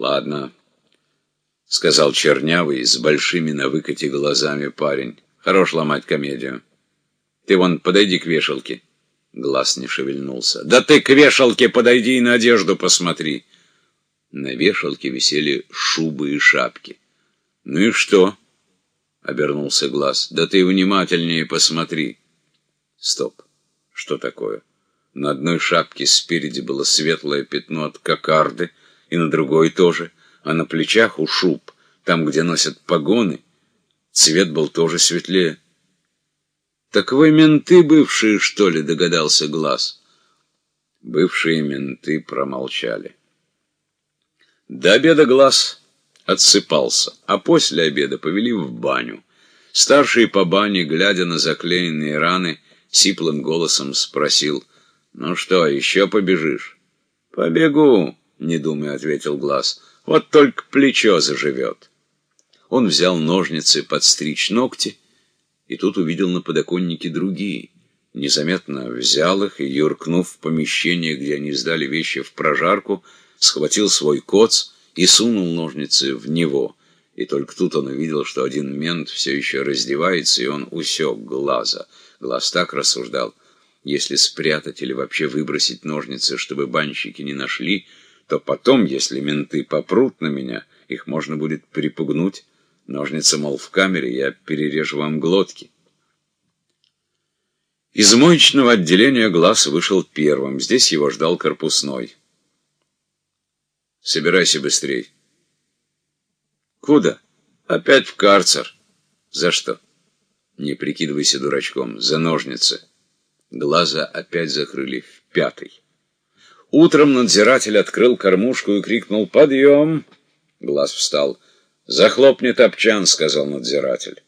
Ладно, — сказал чернявый с большими на выкате глазами парень. Хорош ломать комедию. Ты вон подойди к вешалке. Глаз не шевельнулся. Да ты к вешалке подойди и на одежду посмотри. На вешалке висели шубы и шапки. Ну и что? — обернулся глаз. Да ты внимательнее посмотри. Стоп. Что такое? На одной шапке спереди было светлое пятно от кокарды, и на другой тоже, а на плечах у шуб, там, где носят погоны, цвет был тоже светлее. «Так вы менты бывшие, что ли?» — догадался Глаз. Бывшие менты промолчали. До обеда Глаз отсыпался, а после обеда повели в баню. Старший по бане, глядя на заклеенные раны, сиплым голосом спросил, «Ну что, еще побежишь?» «Побегу», — не думая ответил Глаз, «вот только плечо заживет». Он взял ножницы подстричь ногти, и тут увидел на подоконнике другие. Незаметно взял их и, юркнув в помещение, где они сдали вещи в прожарку, схватил свой коц и сунул ножницы в него. И только тут он увидел, что один мент все еще раздевается, и он усек глаза. Глаз так рассуждал. Если спрятать или вообще выбросить ножницы, чтобы банщики не нашли, то потом, если менты попрут на меня, их можно будет припугнуть. Ножницы, мол, в камере, я перережу вам глотки. Из моечного отделения глаз вышел первым. Здесь его ждал корпусной. Собирайся быстрей. Куда? Опять в карцер. За что? Не прикидывайся дурачком. За ножницы. Глаза опять закрыли в пятый. Утром надзиратель открыл кормушку и крикнул «Подъем!». Глаз встал. «Захлопни топчан», — сказал надзиратель.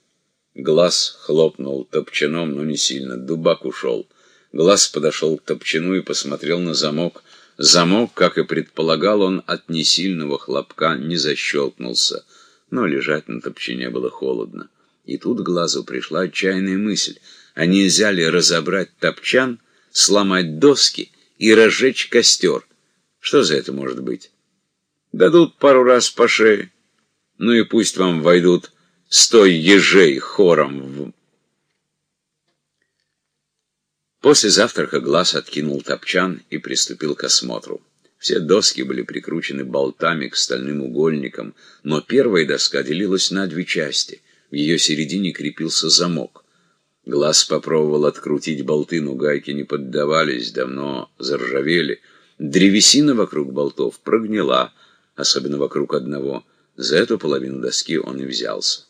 Глаз хлопнул топчаном, но не сильно. Дубак ушел. Глаз подошел к топчану и посмотрел на замок. Замок, как и предполагал он, от несильного хлопка не защелкнулся. Но лежать на топчине было холодно. И тут глазу пришла отчаянная мысль. А нельзя ли разобрать топчан, сломать доски и разжечь костер? Что за это может быть? Дадут пару раз по шее. Ну и пусть вам войдут сто ежей хором в... После завтрака Глаз откинул топчан и приступил к осмотру. Все доски были прикручены болтами к стальным угольникам, но первая доска делилась на две части. В ее середине крепился замок. Глаз попробовал открутить болты, но гайки не поддавались, давно заржавели. Древесина вокруг болтов прогнила, особенно вокруг одного — за эту половину доски он и взялся.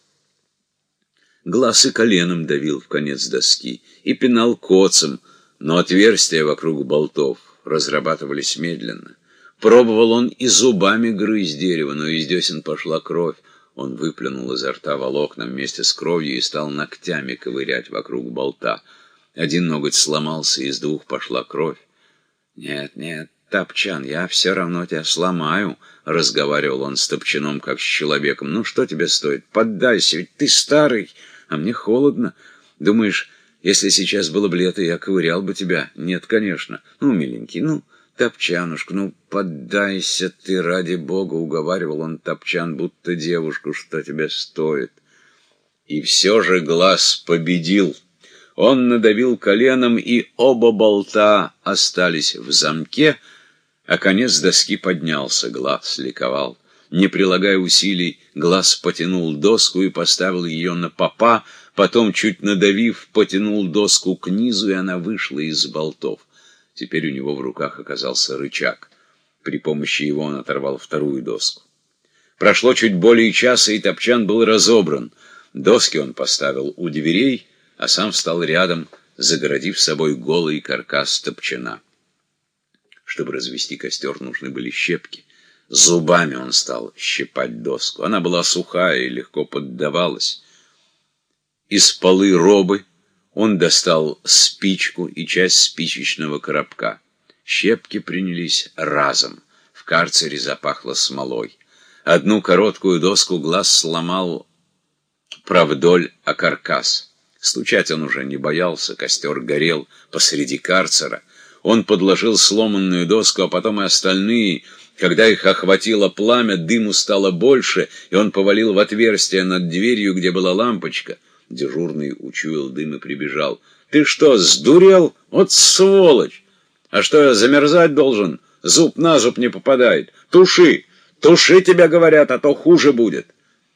Глаз и коленом давил в конец доски и пинал коцем, но отверстия вокруг болтов разрабатывались медленно. Пробовал он и зубами грызть дерево, но из десен пошла кровь. Он выплюнул изо рта волокна вместе с кровью и стал ногтями ковырять вокруг болта. Один ноготь сломался, из двух пошла кровь. Нет, нет, Топчан, я все равно тебя сломаю, — разговаривал он с Топчаном, как с человеком. Ну, что тебе стоит? Поддайся, ведь ты старый, а мне холодно. Думаешь, если сейчас было бы лето, я ковырял бы тебя? Нет, конечно. Ну, миленький, ну, Топчанушка, ну, поддайся ты, ради бога, — уговаривал он Топчан, будто девушку, что тебе стоит. И все же глаз победил. Он надавил коленом, и оба болта остались в замке, — а конец доски поднялся, глаз ликовал. Не прилагая усилий, глаз потянул доску и поставил ее на попа, потом, чуть надавив, потянул доску к низу, и она вышла из болтов. Теперь у него в руках оказался рычаг. При помощи его он оторвал вторую доску. Прошло чуть более часа, и топчан был разобран. Доски он поставил у дверей, а сам встал рядом, загородив собой голый каркас топчана. Чтобы развести костер, нужны были щепки. Зубами он стал щипать доску. Она была сухая и легко поддавалась. Из полы робы он достал спичку и часть спичечного коробка. Щепки принялись разом. В карцере запахло смолой. Одну короткую доску глаз сломал правдоль о каркас. Стучать он уже не боялся, костер горел посреди карцера — он подложил сломанную доску, а потом и остальные, Когда их охватило пламя, дыму стало больше, и он повалил в отверстие над дверью, где была лампочка. Дежурный учуял дым и прибежал. «Ты что, сдурел? Вот сволочь! А что я замерзать должен? Зуб на зуб не попадает. Туши! Туши, тебя говорят, а то хуже будет!»